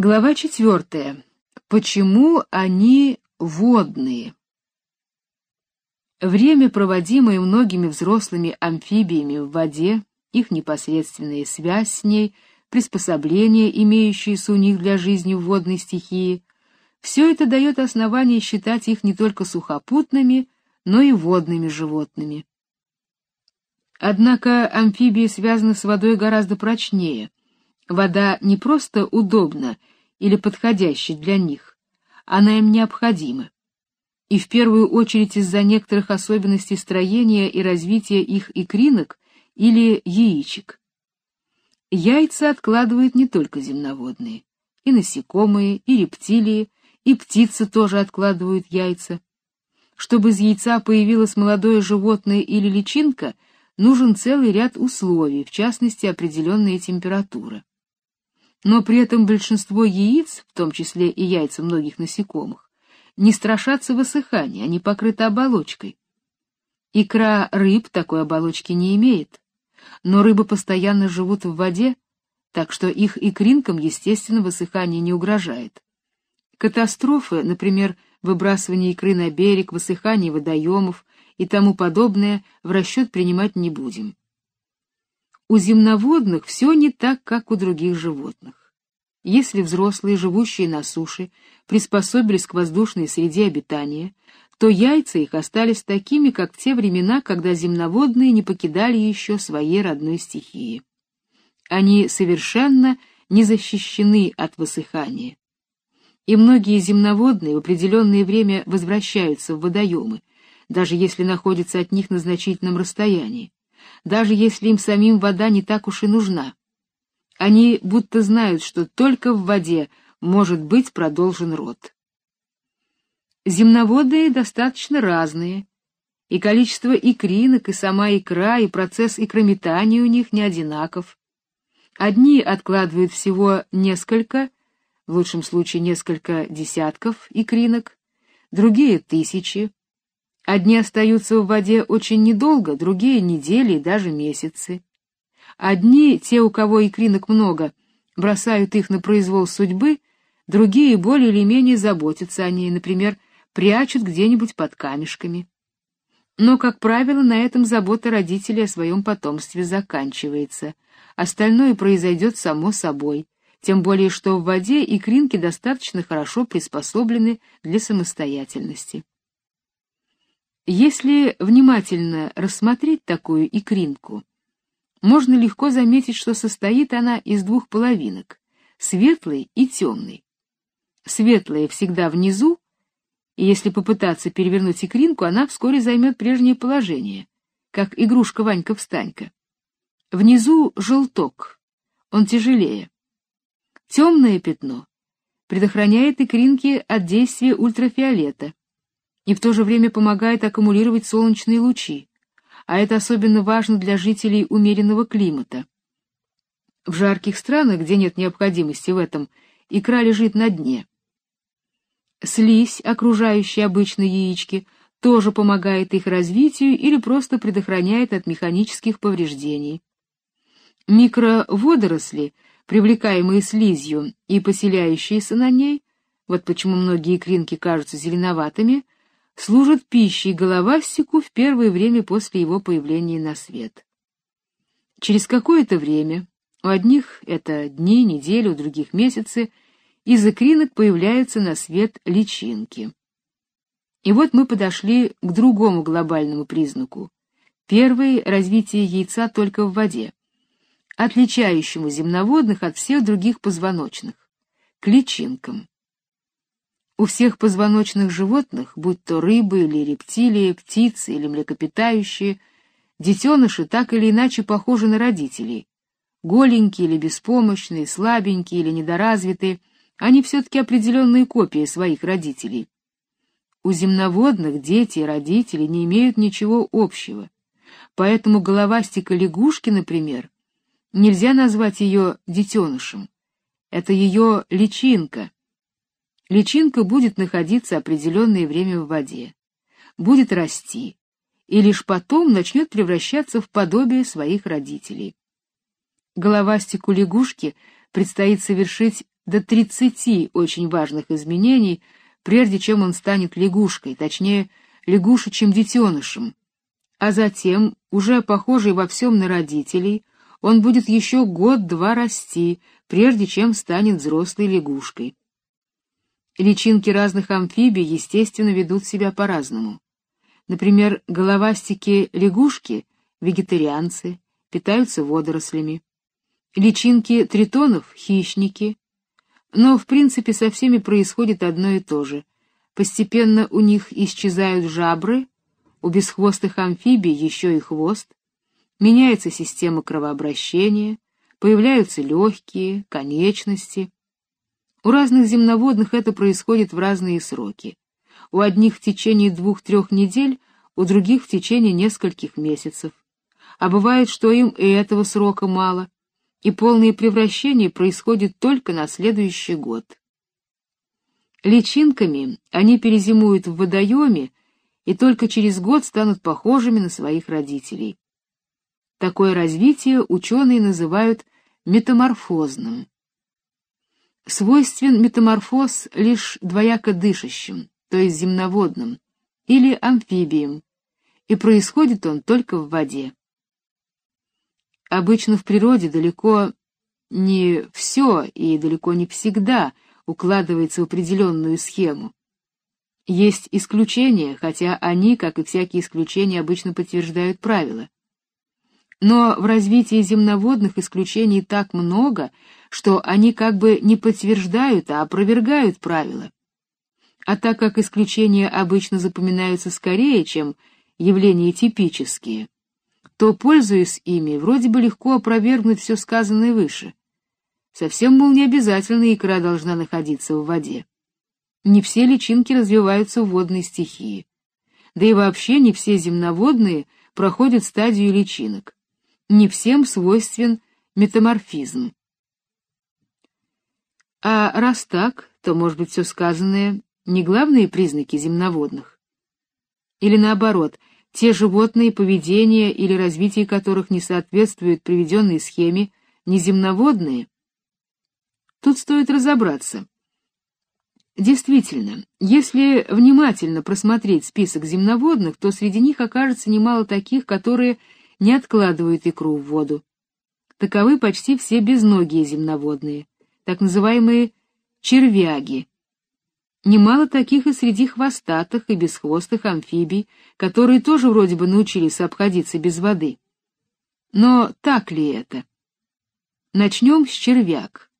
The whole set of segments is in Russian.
Глава четвертая. Почему они водные? Время, проводимое многими взрослыми амфибиями в воде, их непосредственная связь с ней, приспособления, имеющиеся у них для жизни в водной стихии, все это дает основание считать их не только сухопутными, но и водными животными. Однако амфибии связаны с водой гораздо прочнее. Вода не просто удобна или подходяща для них, она им необходима. И в первую очередь из-за некоторых особенностей строения и развития их икринок или яичек. Яйца откладывают не только земноводные, и насекомые, и рептилии, и птицы тоже откладывают яйца. Чтобы из яйца появилось молодое животное или личинка, нужен целый ряд условий, в частности, определенная температура но при этом большинство яиц, в том числе и яйца многих насекомых, не страшатся высыхания, они покрыты оболочкой. Икра рыб такой оболочки не имеет, но рыбы постоянно живут в воде, так что их икринкам, естественно, высыхание не угрожает. Катастрофы, например, выбрасывание икры на берег, высыхание водоемов и тому подобное, в расчет принимать не будем. У земноводных все не так, как у других животных. Если взрослые, живущие на суше, приспособились к воздушной среде обитания, то яйца их остались такими, как в те времена, когда земноводные не покидали еще своей родной стихии. Они совершенно не защищены от высыхания. И многие земноводные в определенное время возвращаются в водоемы, даже если находятся от них на значительном расстоянии даже если им самим вода не так уж и нужна. Они будто знают, что только в воде может быть продолжен род. Земноводные достаточно разные, и количество икринок, и сама икра, и процесс икрометания у них не одинаков. Одни откладывают всего несколько, в лучшем случае несколько десятков икринок, другие — тысячи. Одни остаются в воде очень недолго, другие — недели и даже месяцы. Одни, те, у кого икринок много, бросают их на произвол судьбы, другие более или менее заботятся о ней, например, прячут где-нибудь под камешками. Но, как правило, на этом забота родителей о своем потомстве заканчивается. Остальное произойдет само собой, тем более что в воде икринки достаточно хорошо приспособлены для самостоятельности. Если внимательно рассмотреть такую икринку, можно легко заметить, что состоит она из двух половинок — светлой и темной. Светлая всегда внизу, и если попытаться перевернуть икринку, она вскоре займет прежнее положение, как игрушка Ванька-встанька. Внизу желток, он тяжелее. Темное пятно предохраняет икринки от действия ультрафиолета, и в то же время помогает аккумулировать солнечные лучи, а это особенно важно для жителей умеренного климата. В жарких странах, где нет необходимости в этом, икра лежит на дне. Слизь, окружающая обычные яички, тоже помогает их развитию или просто предохраняет от механических повреждений. Микроводоросли, привлекаемые слизью и поселяющиеся на ней, вот почему многие икринки кажутся зеленоватыми, служат пищей головастику в первое время после его появления на свет. Через какое-то время, у одних это дни, недели, у других месяцы, из икринок появляются на свет личинки. И вот мы подошли к другому глобальному признаку. Первый — развитие яйца только в воде, отличающему земноводных от всех других позвоночных, к личинкам. У всех позвоночных животных, будь то рыбы или рептилии, птицы или млекопитающие, детеныши так или иначе похожи на родителей. Голенькие или беспомощные, слабенькие или недоразвитые, они все-таки определенные копии своих родителей. У земноводных дети и родители не имеют ничего общего. Поэтому головастика лягушки, например, нельзя назвать ее детенышем. Это ее личинка — личинка будет находиться определенное время в воде, будет расти, и лишь потом начнет превращаться в подобие своих родителей. Головастику лягушки предстоит совершить до 30 очень важных изменений, прежде чем он станет лягушкой, точнее, лягушечьим детенышем. А затем, уже похожий во всем на родителей, он будет еще год-два расти, прежде чем станет взрослой лягушкой. Личинки разных амфибий, естественно, ведут себя по-разному. Например, головастики лягушки, вегетарианцы, питаются водорослями. Личинки тритонов — хищники. Но, в принципе, со всеми происходит одно и то же. Постепенно у них исчезают жабры, у бесхвостых амфибий еще и хвост, меняется система кровообращения, появляются легкие, конечности. У разных земноводных это происходит в разные сроки. У одних в течение двух-трех недель, у других в течение нескольких месяцев. А бывает, что им и этого срока мало, и полное превращение происходит только на следующий год. Личинками они перезимуют в водоеме и только через год станут похожими на своих родителей. Такое развитие ученые называют метаморфозным. Свойствен метаморфоз лишь двояко дышащим, то есть земноводным, или амфибиям, и происходит он только в воде. Обычно в природе далеко не все и далеко не всегда укладывается в определенную схему. Есть исключения, хотя они, как и всякие исключения, обычно подтверждают правила. Но в развитии земноводных исключений так много, что они как бы не подтверждают, а опровергают правила. А так как исключения обычно запоминаются скорее, чем явления типические, то, пользуясь ими, вроде бы легко опровергнуть все сказанное выше. Совсем, мол, не обязательно икра должна находиться в воде. Не все личинки развиваются в водной стихии. Да и вообще не все земноводные проходят стадию личинок не всем свойствен метаморфизм. А раз так, то, может быть, все сказанное не главные признаки земноводных? Или наоборот, те животные, поведения или развитие которых не соответствует приведенной схеме, не земноводные? Тут стоит разобраться. Действительно, если внимательно просмотреть список земноводных, то среди них окажется немало таких, которые не откладывают икру в воду. Таковы почти все безногие земноводные, так называемые червяги. Немало таких и среди хвостатых и бесхвостых амфибий, которые тоже вроде бы научились обходиться без воды. Но так ли это? Начнем с червяк.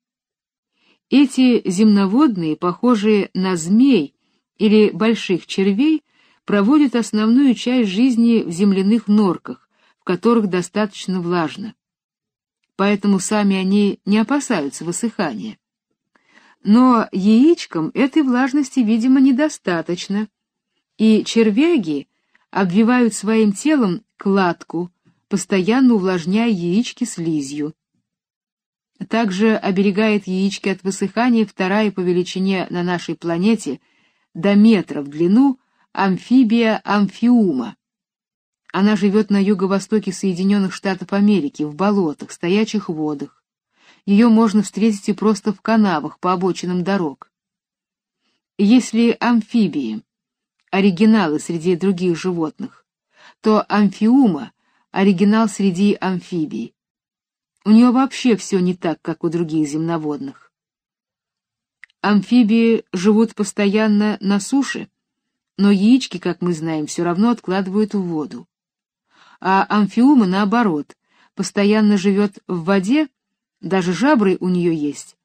Эти земноводные, похожие на змей или больших червей, проводят основную часть жизни в земляных норках, которых достаточно влажно. Поэтому сами они не опасаются высыхания. Но яичкам этой влажности, видимо, недостаточно, и червяги обвивают своим телом кладку, постоянно увлажняя яички слизью. Также оберегает яички от высыхания вторая по величине на нашей планете до метра в длину амфибия амфиума. Она живет на юго-востоке Соединенных Штатов Америки, в болотах, стоячих водах. Ее можно встретить и просто в канавах по обочинам дорог. Если амфибии — оригиналы среди других животных, то амфиума — оригинал среди амфибий. У нее вообще все не так, как у других земноводных. Амфибии живут постоянно на суше, но яички, как мы знаем, все равно откладывают в воду а амфиума, наоборот, постоянно живет в воде, даже жабры у нее есть,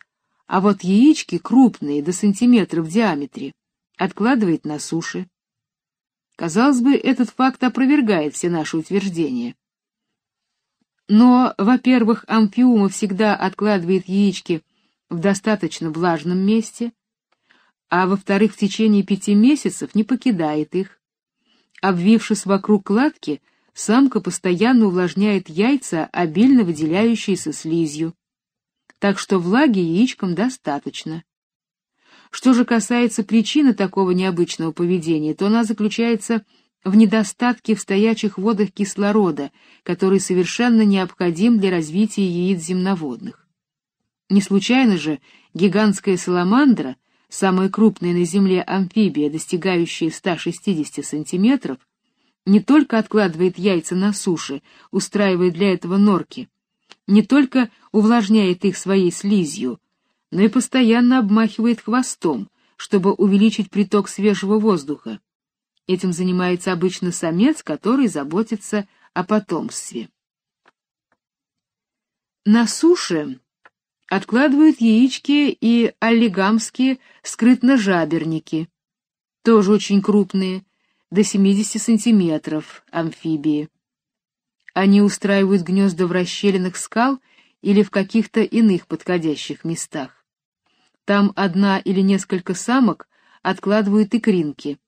а вот яички крупные, до сантиметра в диаметре, откладывает на суше. Казалось бы, этот факт опровергает все наши утверждения. Но, во-первых, амфиума всегда откладывает яички в достаточно влажном месте, а во-вторых, в течение пяти месяцев не покидает их. Обвившись вокруг кладки, самка постоянно увлажняет яйца, обильно выделяющиеся слизью. Так что влаги яичкам достаточно. Что же касается причины такого необычного поведения, то она заключается в недостатке в стоячих водах кислорода, который совершенно необходим для развития яиц земноводных. Не случайно же гигантская саламандра, самая крупная на Земле амфибия, достигающая 160 сантиметров, не только откладывает яйца на суше, устраивая для этого норки, не только увлажняет их своей слизью, но и постоянно обмахивает хвостом, чтобы увеличить приток свежего воздуха. Этим занимается обычно самец, который заботится о потомстве. На суше откладывают яички и аллигамские скрытножаберники, тоже очень крупные, до 70 сантиметров, амфибии. Они устраивают гнезда в расщелинах скал или в каких-то иных подходящих местах. Там одна или несколько самок откладывают икринки,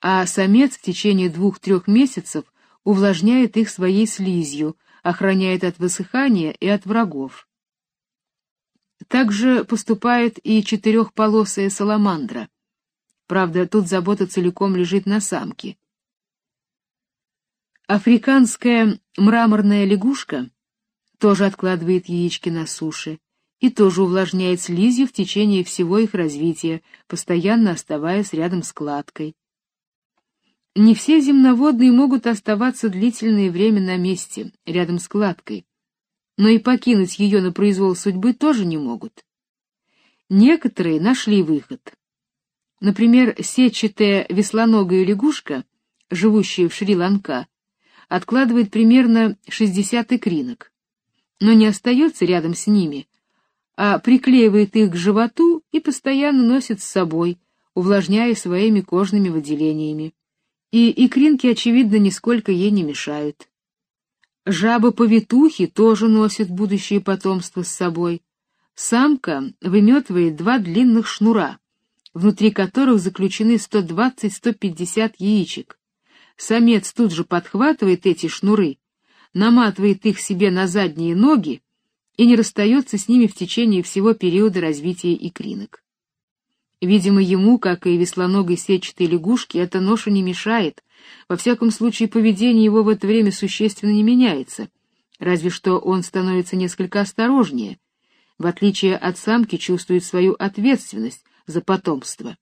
а самец в течение двух-трех месяцев увлажняет их своей слизью, охраняет от высыхания и от врагов. Также поступает и четырехполосая саламандра. Правда, тут забота целиком лежит на самке. Африканская мраморная лягушка тоже откладывает яички на суше и тоже увлажняет слизью в течение всего их развития, постоянно оставаясь рядом с кладкой. Не все земноводные могут оставаться длительное время на месте, рядом с кладкой, но и покинуть ее на произвол судьбы тоже не могут. Некоторые нашли выход. Например, сетчатая веслоногая лягушка, живущая в Шри-Ланка, откладывает примерно 60 икринок, но не остается рядом с ними, а приклеивает их к животу и постоянно носит с собой, увлажняя своими кожными выделениями и икринки, очевидно, нисколько ей не мешают. Жаба-повитухи тоже носит будущее потомство с собой. Самка выметывает два длинных шнура, внутри которых заключены 120-150 яичек. Самец тут же подхватывает эти шнуры, наматывает их себе на задние ноги и не расстается с ними в течение всего периода развития икринок. Видимо, ему, как и веслоногой сетчатой лягушке, эта ноша не мешает. Во всяком случае, поведение его в это время существенно не меняется, разве что он становится несколько осторожнее. В отличие от самки, чувствует свою ответственность за потомство.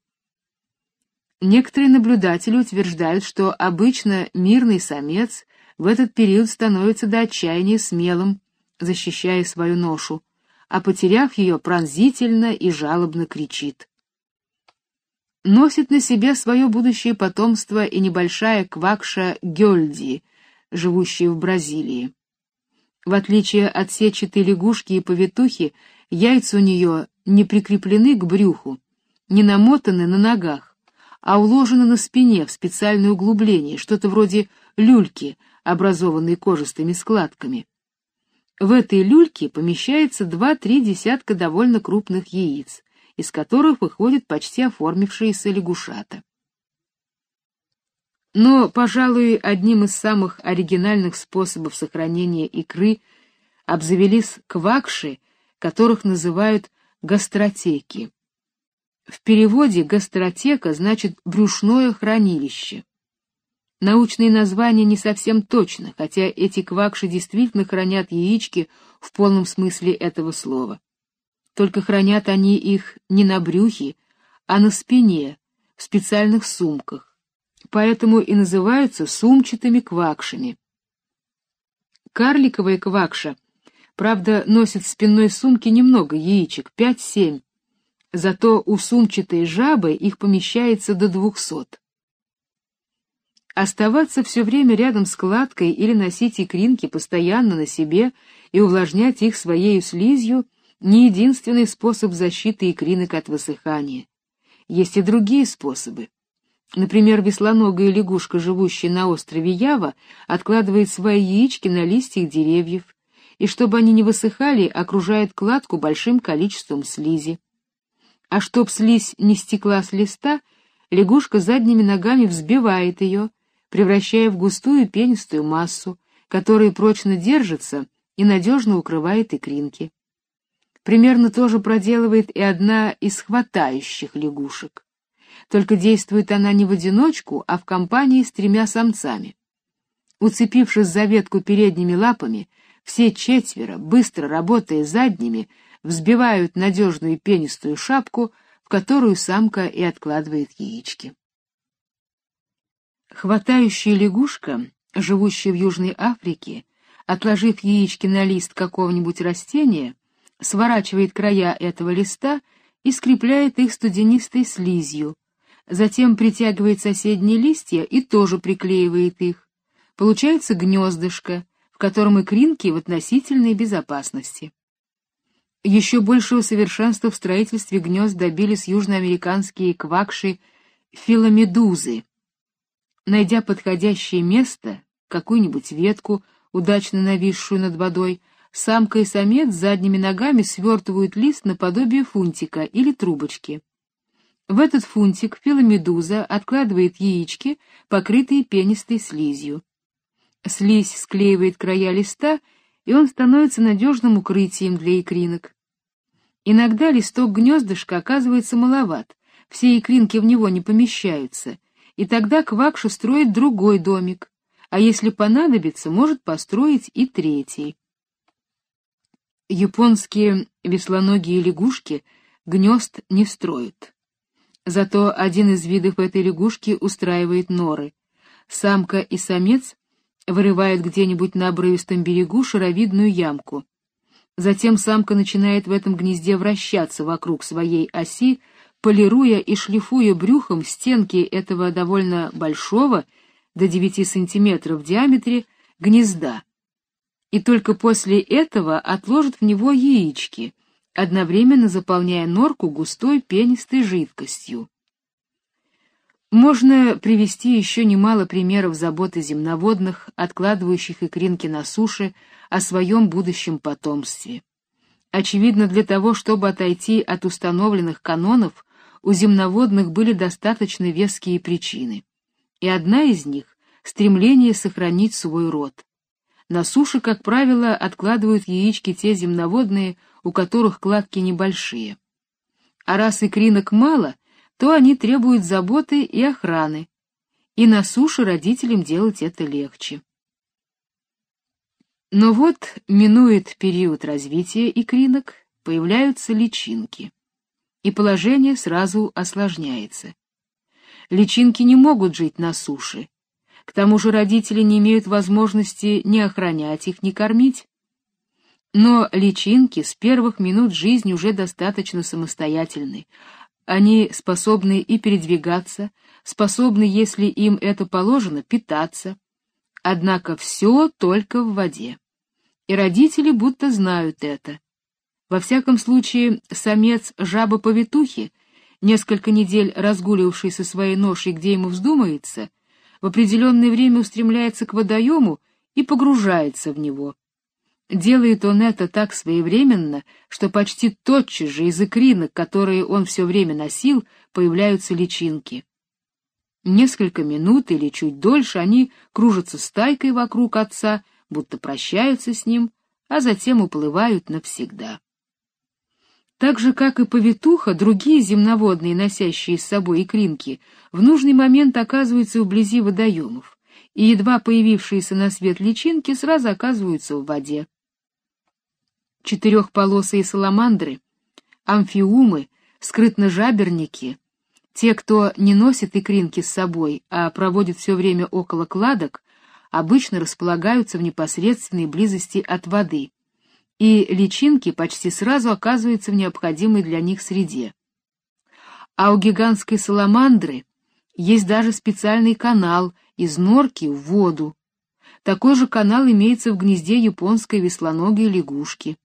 Некоторые наблюдатели утверждают, что обычно мирный самец в этот период становится до отчаяния смелым, защищая свою ношу, а потеряв ее, пронзительно и жалобно кричит носит на себе свое будущее потомство и небольшая квакша Гёльди, живущая в Бразилии. В отличие от сетчатой лягушки и повитухи, яйца у нее не прикреплены к брюху, не намотаны на ногах, а уложены на спине в специальное углубление, что-то вроде люльки, образованной кожистыми складками. В этой люльке помещается два-три десятка довольно крупных яиц из которых выходят почти оформившиеся лягушата. Но, пожалуй, одним из самых оригинальных способов сохранения икры обзавелись квакши, которых называют гастротеки. В переводе гастротека значит брюшное хранилище. Научное название не совсем точно, хотя эти квакши действительно хранят яички в полном смысле этого слова. Только хранят они их не на брюхе, а на спине, в специальных сумках. Поэтому и называются сумчатыми квакшами. Карликовая квакша, правда, носит в спинной сумке немного яичек, 5-7. Зато у сумчатой жабы их помещается до двухсот. Оставаться все время рядом с кладкой или носить икринки постоянно на себе и увлажнять их своей слизью не единственный способ защиты икринок от высыхания. Есть и другие способы. Например, веслоногая лягушка, живущая на острове Ява, откладывает свои яички на листьях деревьев, и чтобы они не высыхали, окружает кладку большим количеством слизи. А чтоб слизь не стекла с листа, лягушка задними ногами взбивает ее, превращая в густую пенистую массу, которая прочно держится и надежно укрывает икринки. Примерно то же проделывает и одна из хватающих лягушек. Только действует она не в одиночку, а в компании с тремя самцами. Уцепившись за ветку передними лапами, все четверо, быстро работая задними, взбивают надежную пенистую шапку, в которую самка и откладывает яички. Хватающая лягушка, живущая в Южной Африке, отложив яички на лист какого-нибудь растения, сворачивает края этого листа и скрепляет их студенистой слизью, затем притягивает соседние листья и тоже приклеивает их. Получается гнездышко, в котором икринки в относительной безопасности. Еще большего совершенства в строительстве гнезд добились южноамериканские квакши филомедузы. Найдя подходящее место, какую-нибудь ветку, удачно нависшую над водой, самка и самец задними ногами свертывают лист наподобие фунтика или трубочки. В этот фунтик филомедуза откладывает яички, покрытые пенистой слизью. Слизь склеивает края листа, и он становится надежным укрытием для икринок. Иногда листок гнездышка оказывается маловат, все икринки в него не помещаются, и тогда квакша строит другой домик, а если понадобится, может построить и третий. Японские веслоногие лягушки гнезд не строят. Зато один из видов этой лягушки устраивает норы. Самка и самец вырывают где-нибудь на обрывистом берегу шаровидную ямку. Затем самка начинает в этом гнезде вращаться вокруг своей оси, полируя и шлифуя брюхом стенки этого довольно большого, до 9 сантиметров в диаметре, гнезда. И только после этого отложит в него яички, одновременно заполняя норку густой пенистой жидкостью. Можно привести еще немало примеров заботы земноводных, откладывающих икринки на суше, о своем будущем потомстве. Очевидно, для того, чтобы отойти от установленных канонов, у земноводных были достаточно веские причины. И одна из них — стремление сохранить свой род. На суше, как правило, откладывают яички те земноводные, у которых кладки небольшие. А раз икринок мало — то они требуют заботы и охраны, и на суше родителям делать это легче. Но вот минует период развития икринок, появляются личинки, и положение сразу осложняется. Личинки не могут жить на суше, к тому же родители не имеют возможности ни охранять их, ни кормить. Но личинки с первых минут жизни уже достаточно самостоятельны, они способны и передвигаться, способны, если им это положено, питаться. Однако все только в воде. И родители будто знают это. Во всяком случае, самец жаба-повитухи, несколько недель разгуливавший со своей ношей, где ему вздумается, в определенное время устремляется к водоему и погружается в него. Делает он это так своевременно, что почти тотчас же из икринок, которые он все время носил, появляются личинки. Несколько минут или чуть дольше они кружатся стайкой вокруг отца, будто прощаются с ним, а затем уплывают навсегда. Так же, как и повитуха, другие земноводные, носящие с собой икринки, в нужный момент оказываются вблизи водоемов, и едва появившиеся на свет личинки сразу оказываются в воде четырехполосые саламандры, амфиумы, скрытножаберники, те, кто не носит икринки с собой, а проводит все время около кладок, обычно располагаются в непосредственной близости от воды, и личинки почти сразу оказываются в необходимой для них среде. А у гигантской саламандры есть даже специальный канал из норки в воду. Такой же канал имеется в гнезде японской веслоногой лягушки.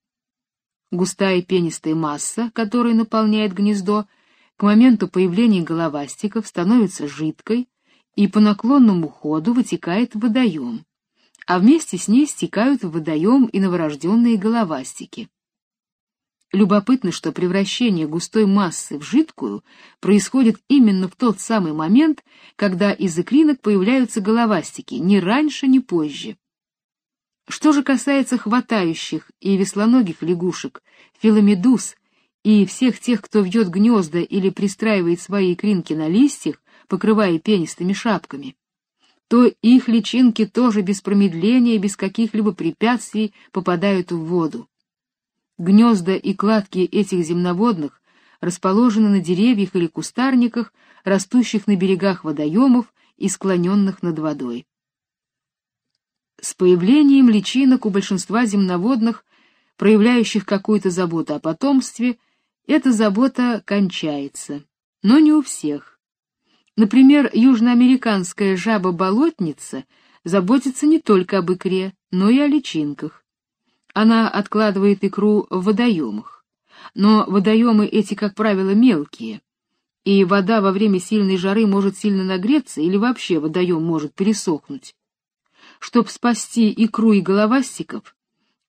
Густая пенистая масса, которая наполняет гнездо, к моменту появления головастиков становится жидкой и по наклонному ходу вытекает в водоем, а вместе с ней стекают в водоем и новорожденные головастики. Любопытно, что превращение густой массы в жидкую происходит именно в тот самый момент, когда из икринок появляются головастики, ни раньше, ни позже. Что же касается хватающих и веслоногих лягушек, филомедуз и всех тех, кто вьет гнезда или пристраивает свои икринки на листьях, покрывая пенистыми шапками, то их личинки тоже без промедления и без каких-либо препятствий попадают в воду. Гнезда и кладки этих земноводных расположены на деревьях или кустарниках, растущих на берегах водоемов и склоненных над водой. С появлением личинок у большинства земноводных, проявляющих какую-то заботу о потомстве, эта забота кончается, но не у всех. Например, южноамериканская жаба-болотница заботится не только об икре, но и о личинках. Она откладывает икру в водоемах. Но водоемы эти, как правило, мелкие, и вода во время сильной жары может сильно нагреться или вообще водоем может пересохнуть. Чтоб спасти икру и головастиков,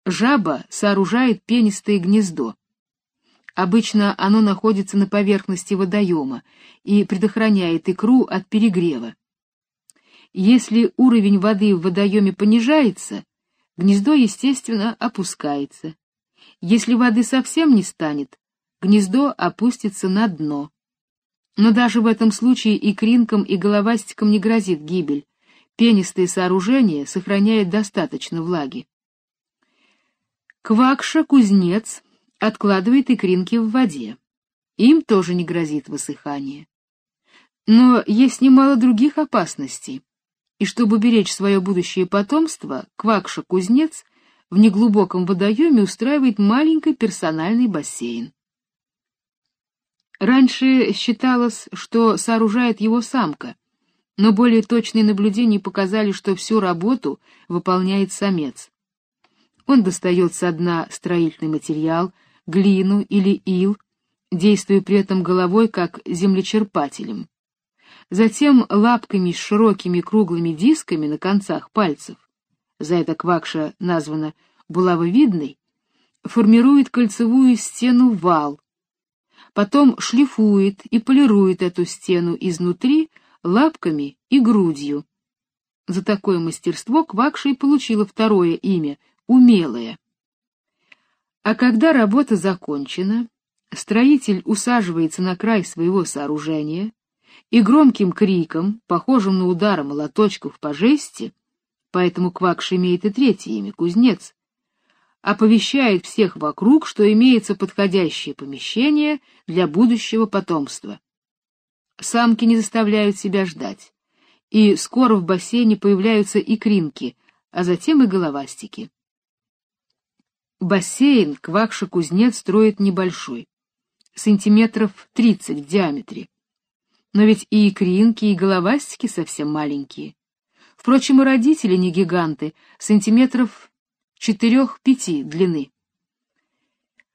жаба сооружает пенистое гнездо. Обычно оно находится на поверхности водоема и предохраняет икру от перегрева. Если уровень воды в водоеме понижается, гнездо, естественно, опускается. Если воды совсем не станет, гнездо опустится на дно. Но даже в этом случае и кринкам, и головастикам не грозит гибель. Пенистое сооружение сохраняет достаточно влаги. Квакша-кузнец откладывает икринки в воде. Им тоже не грозит высыхание. Но есть немало других опасностей. И чтобы беречь свое будущее потомство, Квакша-кузнец в неглубоком водоеме устраивает маленький персональный бассейн. Раньше считалось, что сооружает его самка, но более точные наблюдения показали, что всю работу выполняет самец. Он достает со дна строительный материал, глину или ил, действуя при этом головой как землечерпателем. Затем лапками с широкими круглыми дисками на концах пальцев, за это квакша названа булавовидной, формирует кольцевую стену вал, потом шлифует и полирует эту стену изнутри лапками и грудью. За такое мастерство Квакша и получила второе имя — умелая. А когда работа закончена, строитель усаживается на край своего сооружения и громким криком, похожим на удар молоточков по жести, поэтому Квакш имеет и третье имя — кузнец, оповещает всех вокруг, что имеется подходящее помещение для будущего потомства. Самки не заставляют себя ждать, и скоро в бассейне появляются икринки, а затем и головастики. Бассейн Квакша-кузнец строит небольшой, сантиметров 30 в диаметре. Но ведь и икринки, и головастики совсем маленькие. Впрочем, и родители не гиганты, сантиметров четырех-пяти длины.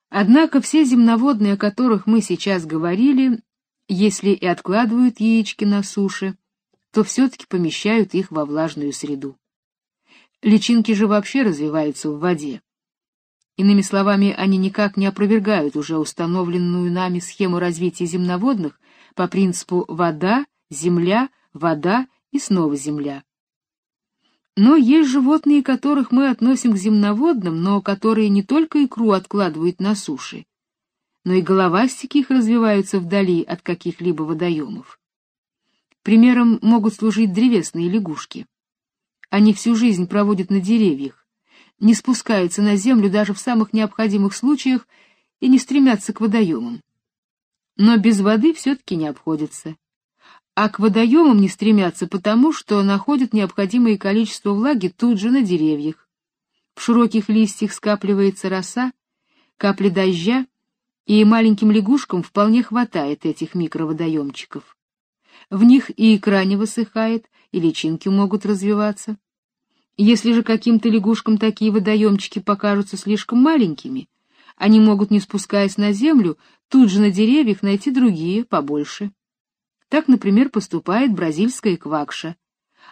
Однако все земноводные, о которых мы сейчас говорили, если и откладывают яички на суше, то все-таки помещают их во влажную среду. Личинки же вообще развиваются в воде. Иными словами, они никак не опровергают уже установленную нами схему развития земноводных по принципу вода, земля, вода и снова земля. Но есть животные, которых мы относим к земноводным, но которые не только икру откладывают на суше, но и головастики их развиваются вдали от каких-либо водоемов. Примером могут служить древесные лягушки. Они всю жизнь проводят на деревьях, не спускаются на землю даже в самых необходимых случаях и не стремятся к водоемам. Но без воды все-таки не обходятся а к водоемам не стремятся потому, что находят необходимое количество влаги тут же на деревьях. В широких листьях скапливается роса, капли дождя, и маленьким лягушкам вполне хватает этих микроводоемчиков. В них и икра не высыхает, и личинки могут развиваться. Если же каким-то лягушкам такие водоемчики покажутся слишком маленькими, они могут, не спускаясь на землю, тут же на деревьях найти другие, побольше. Так, например, поступает бразильская квакша.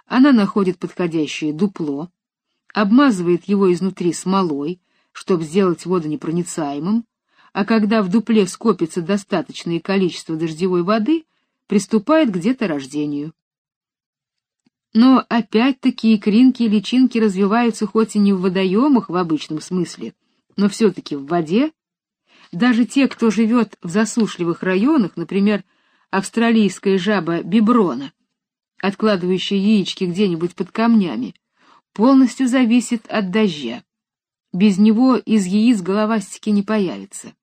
Она находит подходящее дупло, обмазывает его изнутри смолой, чтобы сделать водонепроницаемым, а когда в дупле скопится достаточное количество дождевой воды, приступает к деторождению. Но опять-таки икринки и личинки развиваются хоть и не в водоемах в обычном смысле, но все-таки в воде. Даже те, кто живет в засушливых районах, например, австралийская жаба биброна, откладывающая яички где-нибудь под камнями, полностью зависит от дождя. Без него из яиц головастики не появится.